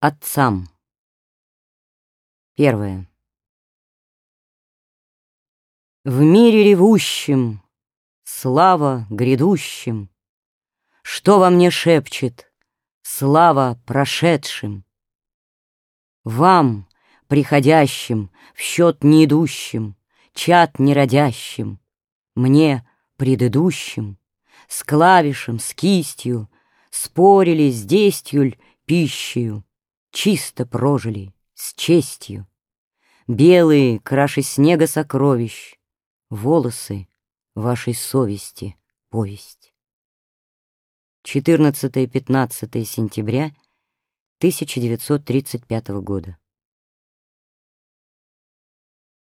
Отцам. Первое. В мире ревущем, слава грядущим, Что во мне шепчет, слава прошедшим. Вам, приходящим, в счет неидущим, Чат неродящим, мне, предыдущим, С клавишем, с кистью, Спорили с действиюль пищею, Чисто прожили, с честью. Белые, краши снега сокровищ, Волосы вашей совести повесть. 14-15 сентября 1935 года.